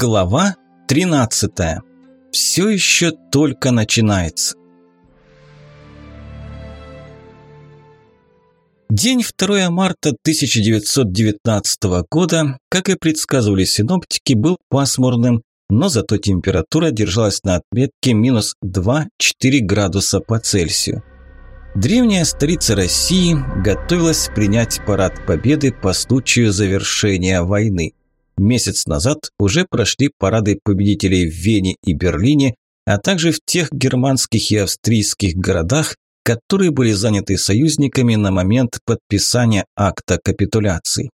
Глава 13. Все еще только начинается. День 2 марта 1919 года, как и предсказывали синоптики, был пасмурным, но зато температура держалась на отметке минус 2-4 градуса по Цельсию. Древняя столица России готовилась принять парад победы по случаю завершения войны. Месяц назад уже прошли парады победителей в Вене и Берлине, а также в тех германских и австрийских городах, которые были заняты союзниками на момент подписания акта капитуляции.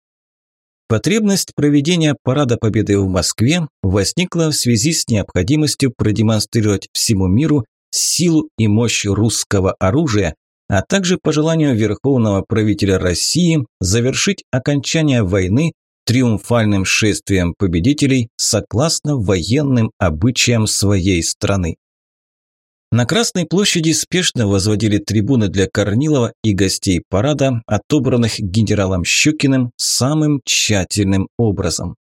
Потребность проведения парада победы в Москве возникла в связи с необходимостью продемонстрировать всему миру силу и мощь русского оружия, а также по желанию верховного правителя России завершить окончание войны триумфальным шествием победителей согласно военным обычаям своей страны. На Красной площади спешно возводили трибуны для Корнилова и гостей парада, отобранных генералом Щукиным самым тщательным образом.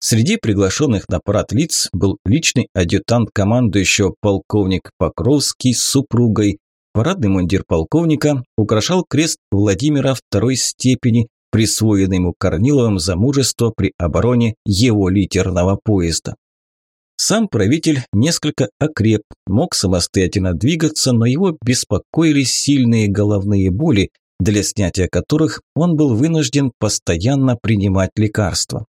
Среди приглашенных на парад лиц был личный адъютант командующего полковник Покровский с супругой. Парадный мундир полковника украшал крест Владимира второй степени, присвоенный ему Корниловым за мужество при обороне его литерного поезда. Сам правитель несколько окреп, мог самостоятельно двигаться, но его беспокоили сильные головные боли, для снятия которых он был вынужден постоянно принимать лекарства.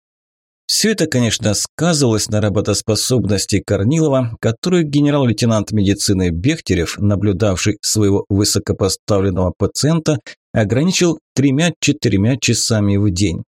Все это, конечно, сказывалось на работоспособности Корнилова, которую генерал-лейтенант медицины Бехтерев, наблюдавший своего высокопоставленного пациента, ограничил тремя-четырьмя часами в день.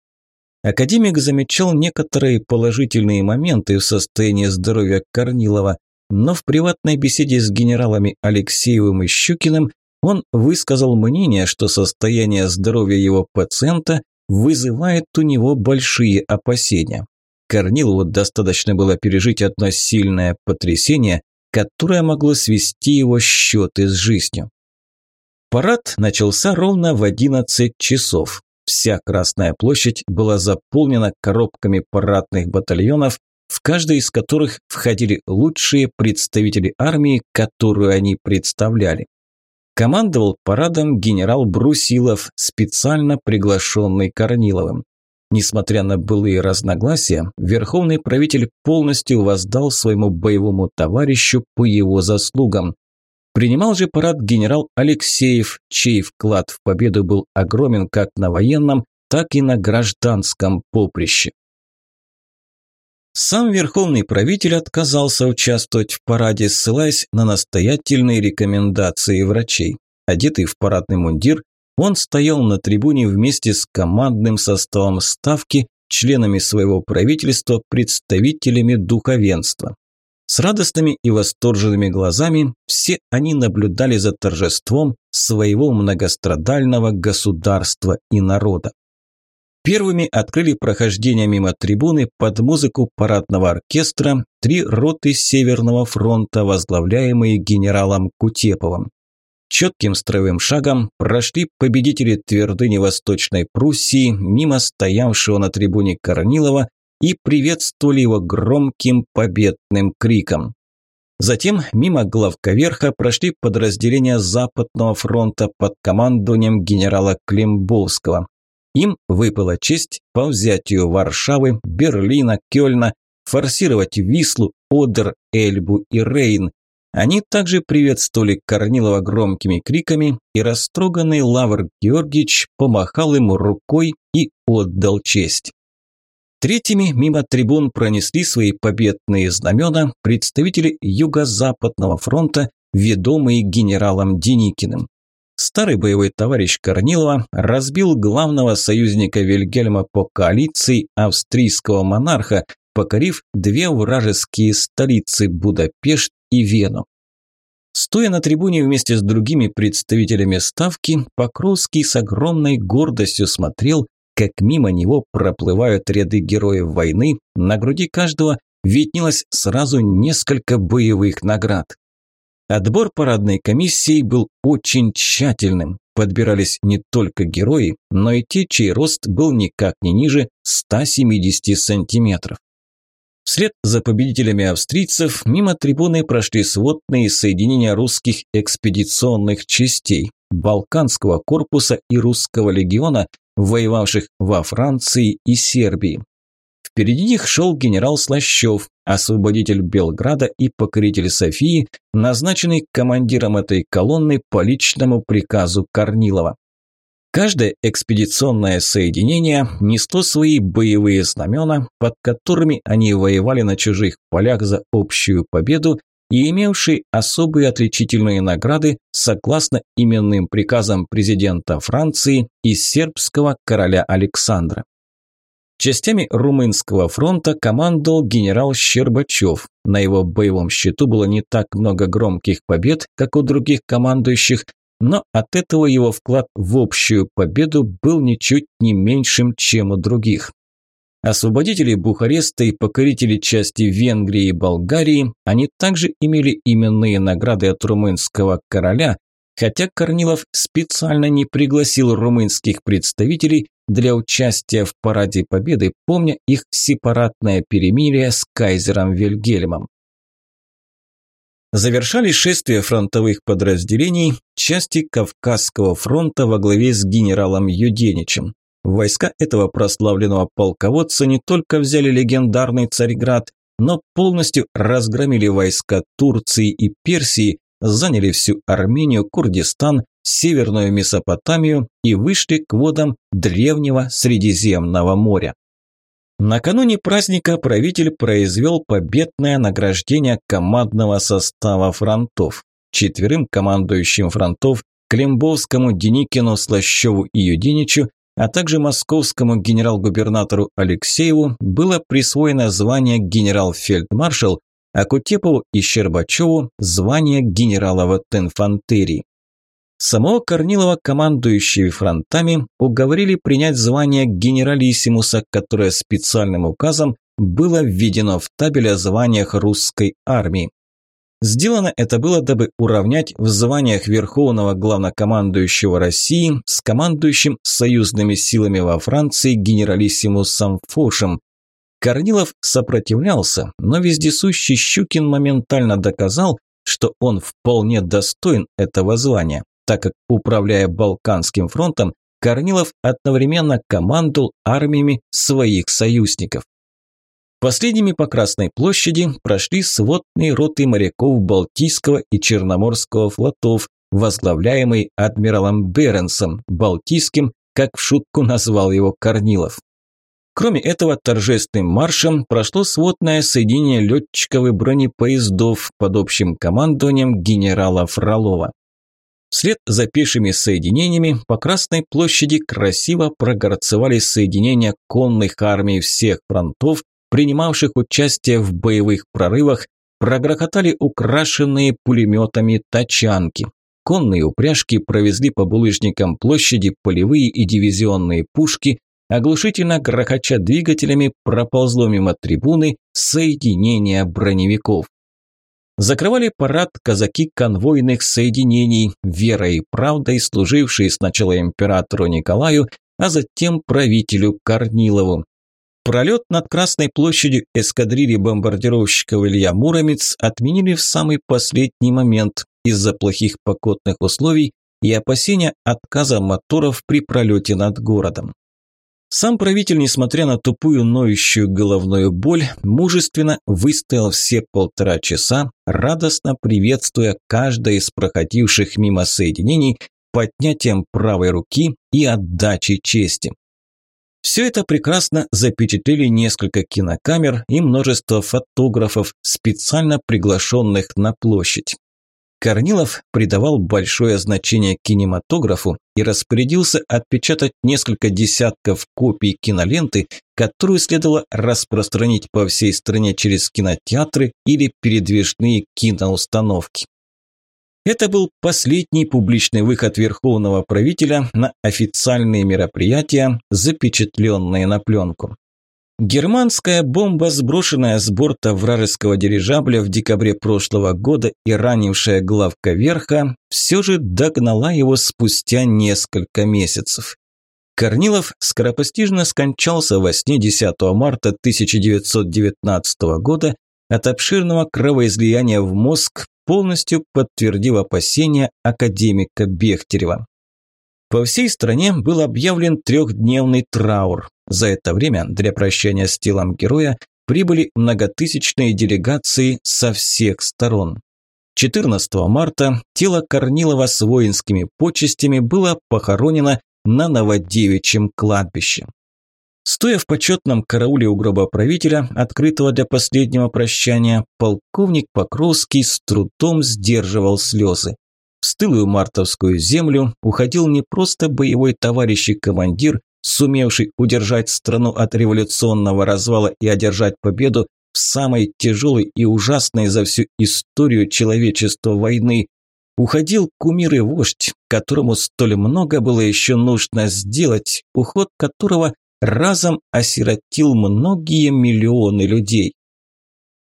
Академик замечал некоторые положительные моменты в состоянии здоровья Корнилова, но в приватной беседе с генералами Алексеевым и Щукиным он высказал мнение, что состояние здоровья его пациента вызывает у него большие опасения. Корнилову достаточно было пережить одно сильное потрясение, которое могло свести его счеты с жизнью. Парад начался ровно в 11 часов. Вся Красная площадь была заполнена коробками парадных батальонов, в каждой из которых входили лучшие представители армии, которую они представляли. Командовал парадом генерал Брусилов, специально приглашенный Корниловым. Несмотря на былые разногласия, верховный правитель полностью воздал своему боевому товарищу по его заслугам. Принимал же парад генерал Алексеев, чей вклад в победу был огромен как на военном, так и на гражданском поприще. Сам верховный правитель отказался участвовать в параде, ссылаясь на настоятельные рекомендации врачей. Одетый в парадный мундир, он стоял на трибуне вместе с командным составом ставки, членами своего правительства, представителями духовенства. С радостными и восторженными глазами все они наблюдали за торжеством своего многострадального государства и народа. Первыми открыли прохождение мимо трибуны под музыку парадного оркестра три роты Северного фронта, возглавляемые генералом Кутеповым. Четким строевым шагом прошли победители твердыни Восточной Пруссии мимо стоявшего на трибуне Корнилова и приветствовали его громким победным криком. Затем мимо главковерха прошли подразделения Западного фронта под командованием генерала Климбовского. Им выпала честь по взятию Варшавы, Берлина, Кёльна, форсировать Вислу, Одер, Эльбу и Рейн. Они также приветствовали Корнилова громкими криками, и растроганный Лавр Георгиевич помахал ему рукой и отдал честь. Третьими мимо трибун пронесли свои победные знамена представители Юго-Западного фронта, ведомые генералом Деникиным. Старый боевой товарищ Корнилова разбил главного союзника Вильгельма по коалиции австрийского монарха, покорив две вражеские столицы – Будапешт и Вену. Стоя на трибуне вместе с другими представителями ставки, Покровский с огромной гордостью смотрел, как мимо него проплывают ряды героев войны, на груди каждого виднелось сразу несколько боевых наград. Отбор парадной комиссии был очень тщательным. Подбирались не только герои, но и те, чей рост был никак не ниже 170 сантиметров. Вслед за победителями австрийцев мимо трибуны прошли сводные соединения русских экспедиционных частей, Балканского корпуса и Русского легиона, воевавших во Франции и Сербии. Впереди них шел генерал Слащев, освободитель Белграда и покоритель Софии, назначенный командиром этой колонны по личному приказу Корнилова. Каждое экспедиционное соединение несло свои боевые знамена, под которыми они воевали на чужих полях за общую победу и имевшие особые отличительные награды согласно именным приказам президента Франции и сербского короля Александра. Частями Румынского фронта командовал генерал Щербачев. На его боевом счету было не так много громких побед, как у других командующих, но от этого его вклад в общую победу был ничуть не меньшим, чем у других. Освободители Бухареста и покорители части Венгрии и Болгарии, они также имели именные награды от румынского короля, хотя Корнилов специально не пригласил румынских представителей для участия в параде победы, помня их сепаратное перемирие с кайзером Вильгельмом. Завершали шествие фронтовых подразделений части Кавказского фронта во главе с генералом Юденичем. Войска этого прославленного полководца не только взяли легендарный Царьград, но полностью разгромили войска Турции и Персии, заняли всю Армению, Курдистан, Северную Месопотамию и вышли к водам древнего Средиземного моря. Накануне праздника правитель произвел победное награждение командного состава фронтов. Четверым командующим фронтов Климбовскому, Деникину, Слащеву и Юдиничу, а также московскому генерал-губернатору Алексееву было присвоено звание генерал-фельдмаршал, а Кутепову и Щербачеву – звание генерала в инфантерии. Самого Корнилова, командующие фронтами, уговорили принять звание генералиссимуса, которое специальным указом было введено в табель о званиях русской армии. Сделано это было, дабы уравнять в званиях Верховного Главнокомандующего России с командующим союзными силами во Франции генералиссимусом Фошем, Корнилов сопротивлялся, но вездесущий Щукин моментально доказал, что он вполне достоин этого звания, так как, управляя Балканским фронтом, Корнилов одновременно командовал армиями своих союзников. Последними по Красной площади прошли сводные роты моряков Балтийского и Черноморского флотов, возглавляемые адмиралом Беренсом, Балтийским, как в шутку назвал его Корнилов. Кроме этого, торжественным маршем прошло сводное соединение летчиков и бронепоездов под общим командованием генерала Фролова. Вслед за пешими соединениями по Красной площади красиво прогорцевали соединения конных армий всех фронтов, принимавших участие в боевых прорывах, прогрохотали украшенные пулеметами тачанки. Конные упряжки провезли по булыжникам площади полевые и дивизионные пушки, оглушительно грохоча двигателями проползло мимо трибуны соединения броневиков. Закрывали парад казаки конвойных соединений, верой и правдой служившие сначала императору Николаю, а затем правителю Корнилову. Пролет над Красной площадью эскадрильи бомбардировщиков Илья Муромец отменили в самый последний момент из-за плохих покотных условий и опасения отказа моторов при пролете над городом. Сам правитель, несмотря на тупую ноющую головную боль, мужественно выстоял все полтора часа, радостно приветствуя каждое из проходивших мимо соединений поднятием правой руки и отдачей чести. Все это прекрасно запечатлели несколько кинокамер и множество фотографов, специально приглашенных на площадь. Корнилов придавал большое значение кинематографу и распорядился отпечатать несколько десятков копий киноленты, которую следовало распространить по всей стране через кинотеатры или передвижные киноустановки. Это был последний публичный выход верховного правителя на официальные мероприятия, запечатленные на пленку. Германская бомба, сброшенная с борта вражеского дирижабля в декабре прошлого года и ранившая главка верха, все же догнала его спустя несколько месяцев. Корнилов скоропостижно скончался во сне 10 марта 1919 года от обширного кровоизлияния в мозг, полностью подтвердив опасения академика Бехтерева. По всей стране был объявлен трехдневный траур. За это время для прощания с телом героя прибыли многотысячные делегации со всех сторон. 14 марта тело Корнилова с воинскими почестями было похоронено на Новодевичьем кладбище. Стоя в почетном карауле у гроба правителя, открытого для последнего прощания, полковник Покровский с трудом сдерживал слезы. В стылую мартовскую землю уходил не просто боевой товарищ и командир, сумевший удержать страну от революционного развала и одержать победу в самой тяжелой и ужасной за всю историю человечества войны, уходил кумир и вождь, которому столь много было еще нужно сделать, уход которого разом осиротил многие миллионы людей.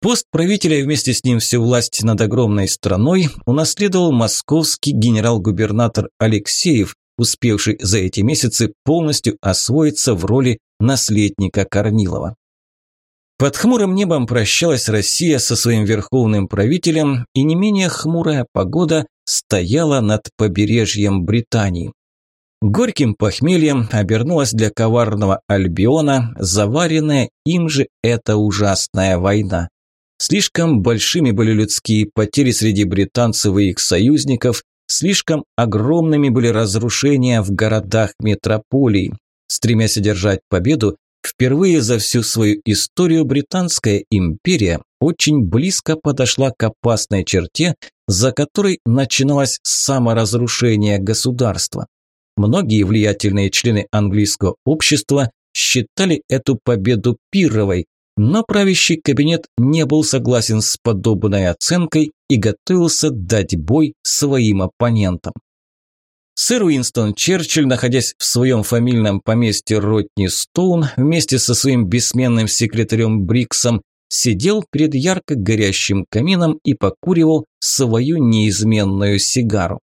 Пост правителя и вместе с ним всю власть над огромной страной унаследовал московский генерал-губернатор Алексеев, успевший за эти месяцы полностью освоиться в роли наследника Корнилова. Под хмурым небом прощалась Россия со своим верховным правителем, и не менее хмурая погода стояла над побережьем Британии. Горьким похмельем обернулась для коварного Альбиона заваренная им же эта ужасная война. Слишком большими были людские потери среди британцев и их союзников, слишком огромными были разрушения в городах метрополии. Стремясь одержать победу, впервые за всю свою историю Британская империя очень близко подошла к опасной черте, за которой начиналось саморазрушение государства. Многие влиятельные члены английского общества считали эту победу пировой, но правящий кабинет не был согласен с подобной оценкой и готовился дать бой своим оппонентам. Сэр Уинстон Черчилль, находясь в своем фамильном поместье Ротни Стоун вместе со своим бессменным секретарем Бриксом, сидел перед ярко горящим камином и покуривал свою неизменную сигару.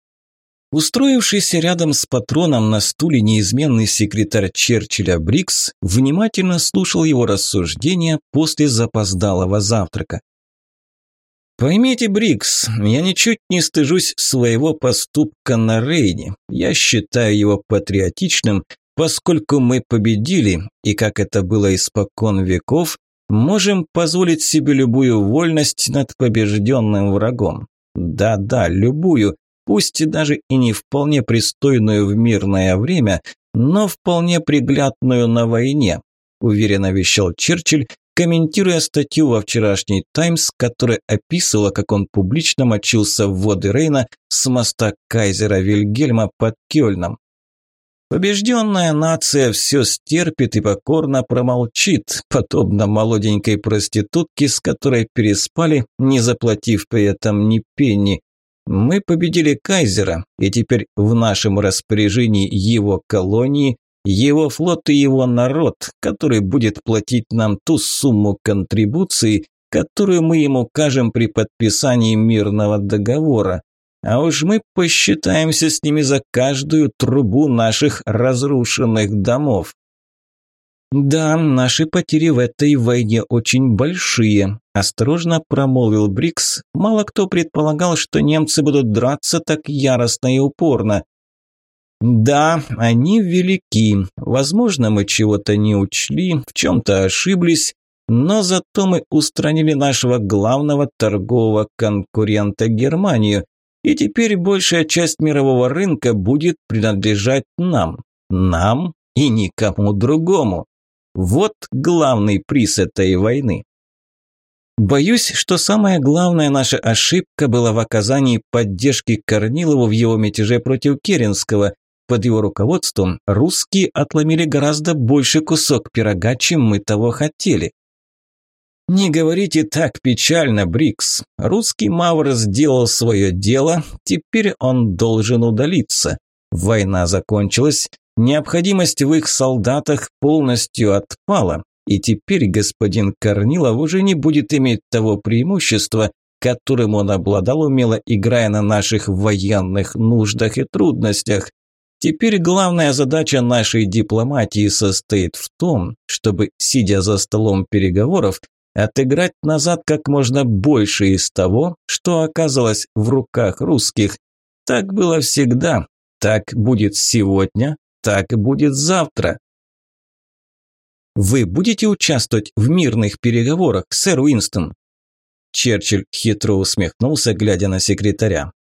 Устроившийся рядом с патроном на стуле неизменный секретарь Черчилля Брикс внимательно слушал его рассуждения после запоздалого завтрака. «Поймите, Брикс, я ничуть не стыжусь своего поступка на Рейне. Я считаю его патриотичным, поскольку мы победили, и, как это было испокон веков, можем позволить себе любую вольность над побежденным врагом. Да-да, любую, пусть и даже и не вполне пристойную в мирное время, но вполне приглядную на войне, уверенно вещал Черчилль, комментируя статью во вчерашний «Таймс», которая описывала, как он публично мочился в воды Рейна с моста кайзера Вильгельма под Кёльном. Побежденная нация все стерпит и покорно промолчит, подобно молоденькой проститутке, с которой переспали, не заплатив при этом ни пенни. Мы победили кайзера, и теперь в нашем распоряжении его колонии, его флот и его народ, который будет платить нам ту сумму контрибуции, которую мы ему укажем при подписании мирного договора. А уж мы посчитаемся с ними за каждую трубу наших разрушенных домов. «Да, наши потери в этой войне очень большие», – осторожно промолвил Брикс. «Мало кто предполагал, что немцы будут драться так яростно и упорно». «Да, они велики. Возможно, мы чего-то не учли, в чем-то ошиблись, но зато мы устранили нашего главного торгового конкурента Германию, и теперь большая часть мирового рынка будет принадлежать нам. Нам и никому другому». Вот главный приз этой войны. Боюсь, что самая главная наша ошибка была в оказании поддержки Корнилову в его мятеже против Керенского. Под его руководством русские отломили гораздо больше кусок пирога, чем мы того хотели. Не говорите так печально, Брикс. Русский Мавр сделал свое дело, теперь он должен удалиться. Война закончилась, Необходимость в их солдатах полностью отпала, и теперь господин Корнилов уже не будет иметь того преимущества, которым он обладал, умело играя на наших военных нуждах и трудностях. Теперь главная задача нашей дипломатии состоит в том, чтобы, сидя за столом переговоров, отыграть назад как можно больше из того, что оказалось в руках русских. Так было всегда, так будет сегодня, так будет завтра. Вы будете участвовать в мирных переговорах, сэр Уинстон? Черчилль хитро усмехнулся, глядя на секретаря.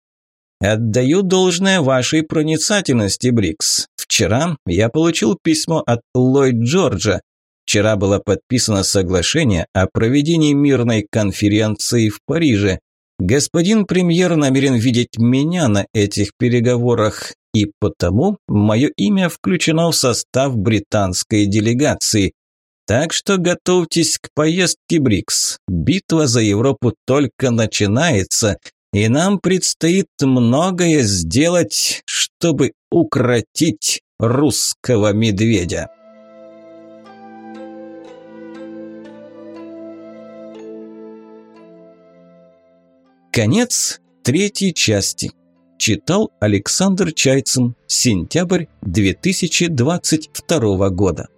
«Отдаю должное вашей проницательности, Брикс. Вчера я получил письмо от Ллойд Джорджа. Вчера было подписано соглашение о проведении мирной конференции в Париже. Господин премьер намерен видеть меня на этих переговорах, и потому мое имя включено в состав британской делегации. Так что готовьтесь к поездке Брикс. Битва за Европу только начинается, и нам предстоит многое сделать, чтобы укротить русского медведя. Конец третьей части. Читал Александр Чайцин. Сентябрь 2022 года.